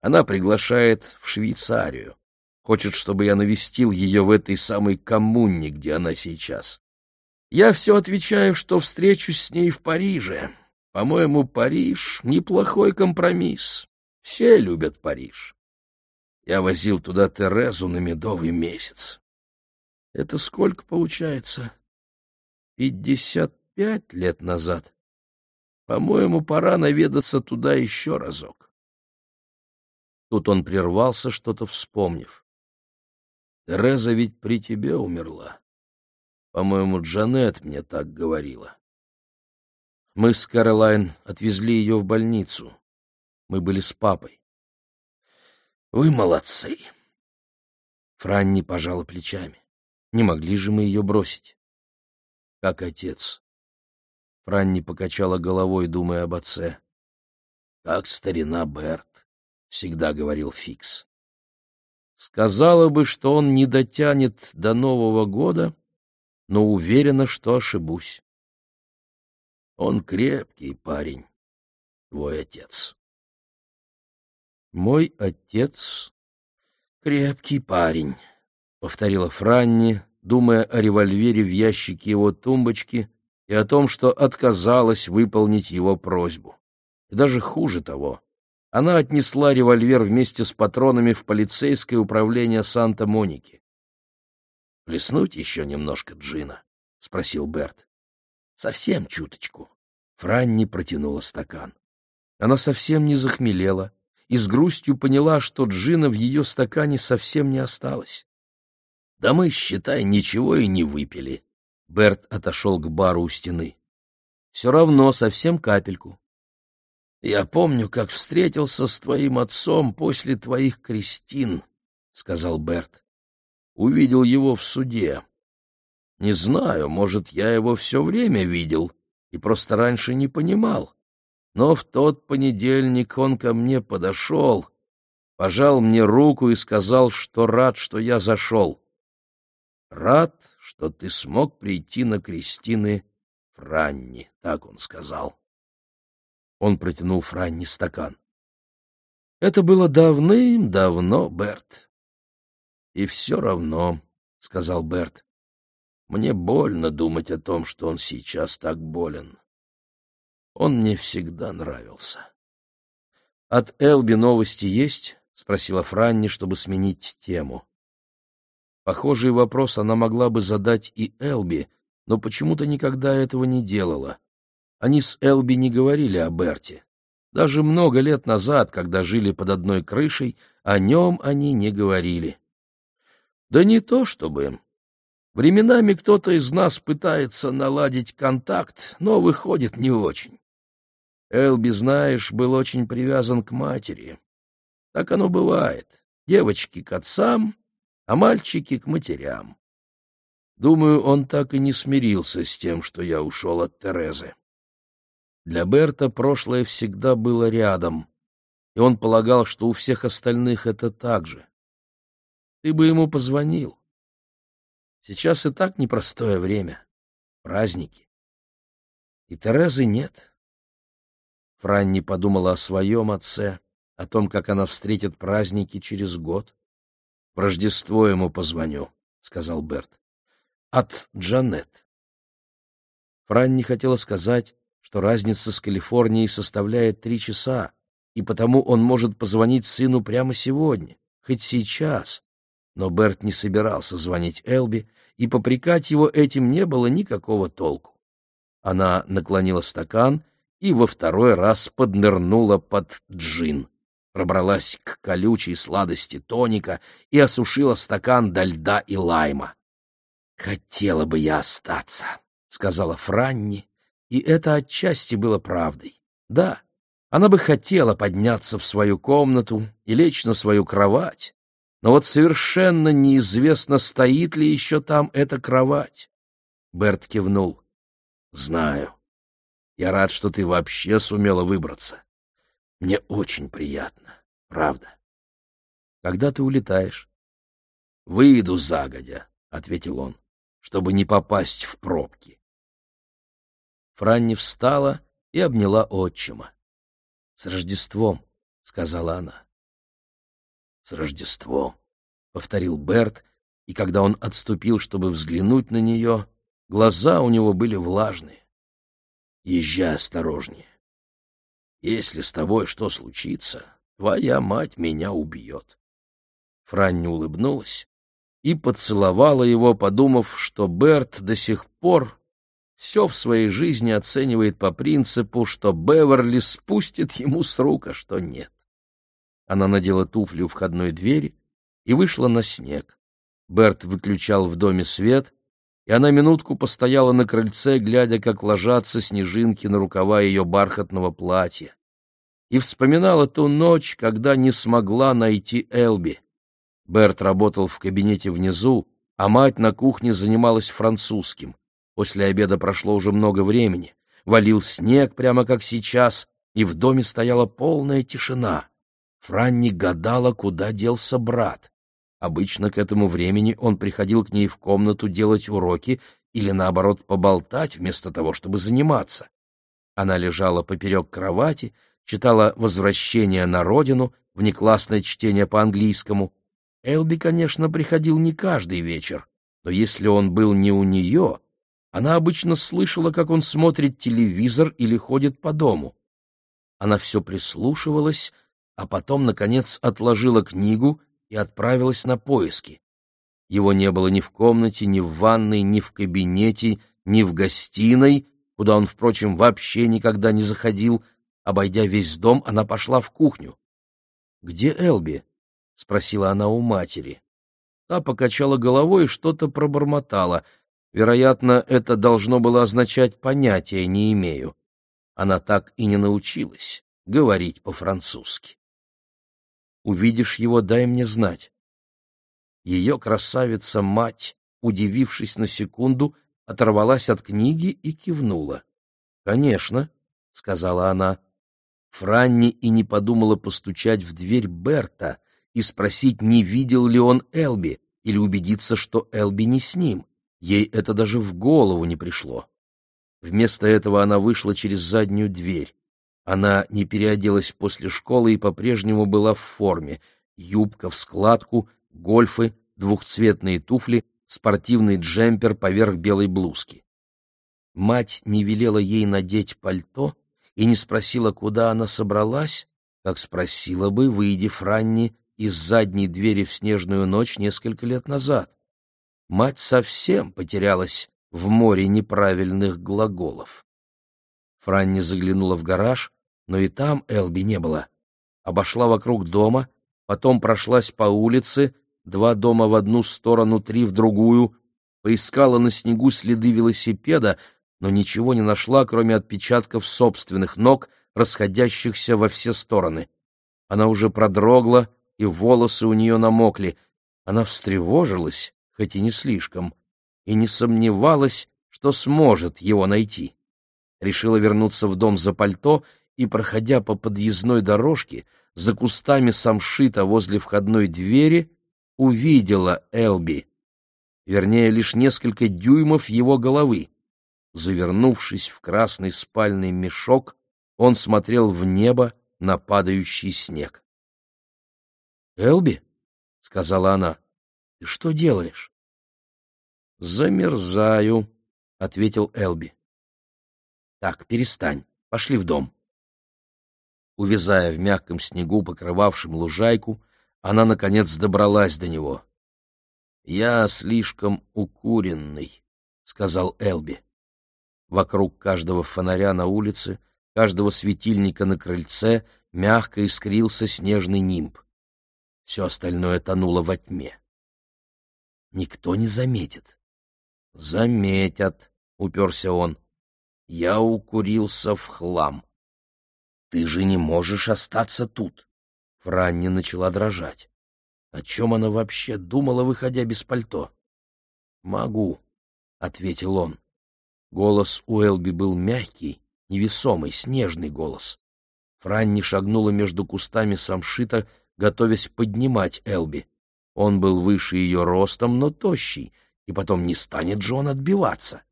Она приглашает в Швейцарию. Хочет, чтобы я навестил ее в этой самой коммуне, где она сейчас. Я все отвечаю, что встречусь с ней в Париже. По-моему, Париж — неплохой компромисс. Все любят Париж. Я возил туда Терезу на медовый месяц. Это сколько получается? Пятьдесят пять лет назад. По-моему, пора наведаться туда еще разок. Тут он прервался, что-то вспомнив. Тереза ведь при тебе умерла. По-моему, Джанет мне так говорила. Мы с Каролайн отвезли ее в больницу. Мы были с папой. Вы молодцы. Франни пожала плечами. Не могли же мы ее бросить? Как отец. Франни покачала головой, думая об отце. Как старина Берт, всегда говорил Фикс. Сказала бы, что он не дотянет до Нового года, но уверена, что ошибусь. Он крепкий парень, твой отец. Мой отец — крепкий парень. — повторила Франни, думая о револьвере в ящике его тумбочки и о том, что отказалась выполнить его просьбу. И даже хуже того, она отнесла револьвер вместе с патронами в полицейское управление Санта-Моники. «Плеснуть еще немножко джина?» — спросил Берт. «Совсем чуточку». Франни протянула стакан. Она совсем не захмелела и с грустью поняла, что джина в ее стакане совсем не осталось. Да мы, считай, ничего и не выпили. Берт отошел к бару у стены. Все равно совсем капельку. Я помню, как встретился с твоим отцом после твоих крестин, — сказал Берт. Увидел его в суде. Не знаю, может, я его все время видел и просто раньше не понимал. Но в тот понедельник он ко мне подошел, пожал мне руку и сказал, что рад, что я зашел. Рад, что ты смог прийти на крестины Франни, так он сказал. Он протянул Франни стакан. Это было давным-давно, Берт. И все равно, — сказал Берт, — мне больно думать о том, что он сейчас так болен. Он мне всегда нравился. — От Элби новости есть? — спросила Франни, чтобы сменить тему. Похожий вопрос она могла бы задать и Элби, но почему-то никогда этого не делала. Они с Элби не говорили о Берте. Даже много лет назад, когда жили под одной крышей, о нем они не говорили. Да не то чтобы. Временами кто-то из нас пытается наладить контакт, но выходит не очень. Элби, знаешь, был очень привязан к матери. Так оно бывает. Девочки к отцам, а мальчики к матерям. Думаю, он так и не смирился с тем, что я ушел от Терезы. Для Берта прошлое всегда было рядом, и он полагал, что у всех остальных это так же. Ты бы ему позвонил. Сейчас и так непростое время. Праздники. И Терезы нет. Франни подумала о своем отце, о том, как она встретит праздники через год. — В Рождество ему позвоню, — сказал Берт. — От Джанет. Франни хотела сказать, что разница с Калифорнией составляет три часа, и потому он может позвонить сыну прямо сегодня, хоть сейчас. Но Берт не собирался звонить Элби, и попрекать его этим не было никакого толку. Она наклонила стакан и во второй раз поднырнула под джин, пробралась к колючей сладости тоника и осушила стакан до льда и лайма. «Хотела бы я остаться», — сказала Франни, и это отчасти было правдой. Да, она бы хотела подняться в свою комнату и лечь на свою кровать, но вот совершенно неизвестно, стоит ли еще там эта кровать. Берт кивнул. «Знаю. Я рад, что ты вообще сумела выбраться. Мне очень приятно, правда. Когда ты улетаешь? Выйду загодя, — ответил он, — чтобы не попасть в пробки. Франни встала и обняла отчима. — С Рождеством, — сказала она. — С Рождеством, — повторил Берт, и когда он отступил, чтобы взглянуть на нее, глаза у него были влажные. Езжай осторожнее. Если с тобой что случится, твоя мать меня убьет. Франни улыбнулась и поцеловала его, подумав, что Берт до сих пор все в своей жизни оценивает по принципу, что Беверли спустит ему с рук, а что нет. Она надела туфли у входной двери и вышла на снег. Берт выключал в доме свет и она минутку постояла на крыльце, глядя, как ложатся снежинки на рукава ее бархатного платья, и вспоминала ту ночь, когда не смогла найти Элби. Берт работал в кабинете внизу, а мать на кухне занималась французским. После обеда прошло уже много времени, валил снег прямо как сейчас, и в доме стояла полная тишина. Франни гадала, куда делся брат. Обычно к этому времени он приходил к ней в комнату делать уроки или, наоборот, поболтать вместо того, чтобы заниматься. Она лежала поперек кровати, читала «Возвращение на родину», внеклассное чтение по-английскому. Элби, конечно, приходил не каждый вечер, но если он был не у нее, она обычно слышала, как он смотрит телевизор или ходит по дому. Она все прислушивалась, а потом, наконец, отложила книгу и отправилась на поиски. Его не было ни в комнате, ни в ванной, ни в кабинете, ни в гостиной, куда он, впрочем, вообще никогда не заходил. Обойдя весь дом, она пошла в кухню. — Где Элби? — спросила она у матери. Та покачала головой и что-то пробормотала. Вероятно, это должно было означать «понятия не имею». Она так и не научилась говорить по-французски. «Увидишь его, дай мне знать». Ее красавица-мать, удивившись на секунду, оторвалась от книги и кивнула. «Конечно», — сказала она. Франни и не подумала постучать в дверь Берта и спросить, не видел ли он Элби, или убедиться, что Элби не с ним. Ей это даже в голову не пришло. Вместо этого она вышла через заднюю дверь. Она не переоделась после школы и по-прежнему была в форме. Юбка в складку, гольфы, двухцветные туфли, спортивный джемпер поверх белой блузки. Мать не велела ей надеть пальто и не спросила, куда она собралась, как спросила бы, выйдя Франни из задней двери в снежную ночь несколько лет назад. Мать совсем потерялась в море неправильных глаголов. Франни заглянула в гараж, но и там Элби не было. Обошла вокруг дома, потом прошлась по улице, два дома в одну сторону, три в другую, поискала на снегу следы велосипеда, но ничего не нашла, кроме отпечатков собственных ног, расходящихся во все стороны. Она уже продрогла, и волосы у нее намокли. Она встревожилась, хоть и не слишком, и не сомневалась, что сможет его найти. Решила вернуться в дом за пальто и, проходя по подъездной дорожке, за кустами самшита возле входной двери, увидела Элби. Вернее, лишь несколько дюймов его головы. Завернувшись в красный спальный мешок, он смотрел в небо на падающий снег. «Элби?» — сказала она. «Ты что делаешь?» «Замерзаю», — ответил Элби. «Так, перестань. Пошли в дом». Увязая в мягком снегу, покрывавшем лужайку, она, наконец, добралась до него. «Я слишком укуренный», — сказал Элби. Вокруг каждого фонаря на улице, каждого светильника на крыльце мягко искрился снежный нимб. Все остальное тонуло во тьме. Никто не заметит. Заметят, уперся он. Я укурился в хлам. Ты же не можешь остаться тут. Франни начала дрожать. О чем она вообще думала, выходя без пальто? Могу, ответил он. Голос у Элби был мягкий, невесомый, снежный голос. Франни шагнула между кустами самшита готовясь поднимать Элби. Он был выше ее ростом, но тощий, и потом не станет же он отбиваться.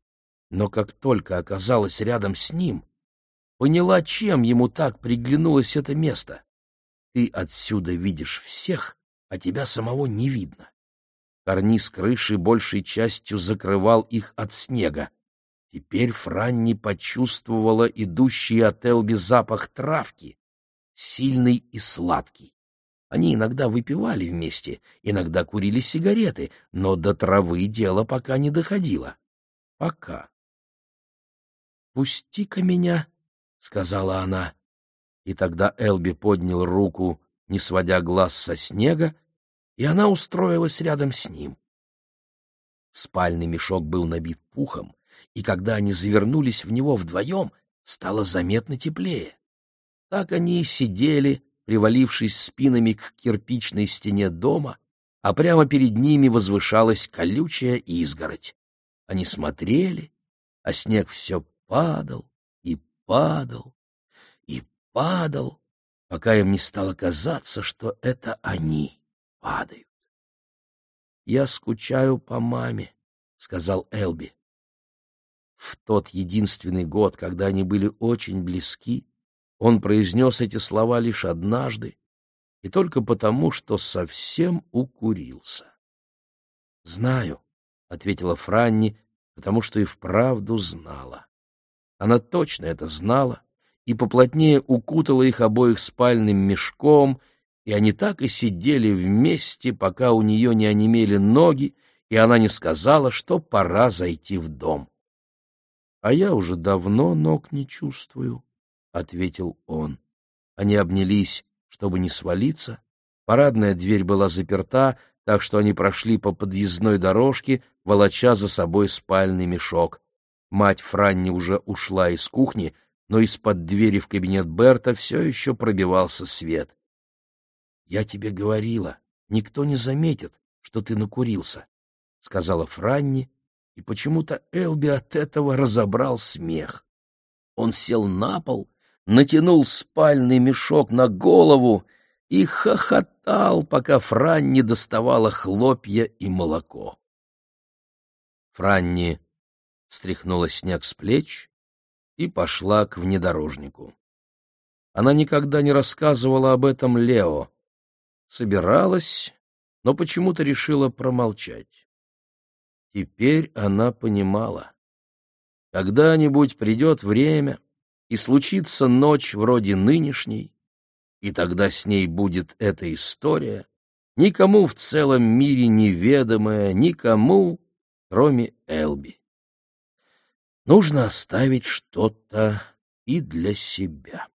Но как только оказалась рядом с ним, поняла, чем ему так приглянулось это место. Ты отсюда видишь всех, а тебя самого не видно. Карниз крыши большей частью закрывал их от снега. Теперь Франни почувствовала идущий от Элби запах травки, сильный и сладкий. Они иногда выпивали вместе, иногда курили сигареты, но до травы дело пока не доходило. Пока. «Пусти-ка меня», — сказала она. И тогда Элби поднял руку, не сводя глаз со снега, и она устроилась рядом с ним. Спальный мешок был набит пухом, и когда они завернулись в него вдвоем, стало заметно теплее. Так они и сидели, привалившись спинами к кирпичной стене дома, а прямо перед ними возвышалась колючая изгородь. Они смотрели, а снег все падал падал и падал, пока им не стало казаться, что это они падают. «Я скучаю по маме», — сказал Элби. В тот единственный год, когда они были очень близки, он произнес эти слова лишь однажды, и только потому, что совсем укурился. «Знаю», — ответила Франни, потому что и вправду знала. Она точно это знала и поплотнее укутала их обоих спальным мешком, и они так и сидели вместе, пока у нее не онемели ноги, и она не сказала, что пора зайти в дом. А я уже давно ног не чувствую, ответил он. Они обнялись, чтобы не свалиться. Парадная дверь была заперта, так что они прошли по подъездной дорожке, волоча за собой спальный мешок. Мать Франни уже ушла из кухни, но из-под двери в кабинет Берта все еще пробивался свет. — Я тебе говорила, никто не заметит, что ты накурился, — сказала Франни, и почему-то Элби от этого разобрал смех. Он сел на пол, натянул спальный мешок на голову и хохотал, пока Франни доставала хлопья и молоко. Франни стряхнула снег с плеч и пошла к внедорожнику. Она никогда не рассказывала об этом Лео. Собиралась, но почему-то решила промолчать. Теперь она понимала. Когда-нибудь придет время, и случится ночь вроде нынешней, и тогда с ней будет эта история, никому в целом мире неведомая, никому, кроме Элби. Нужно оставить что-то и для себя.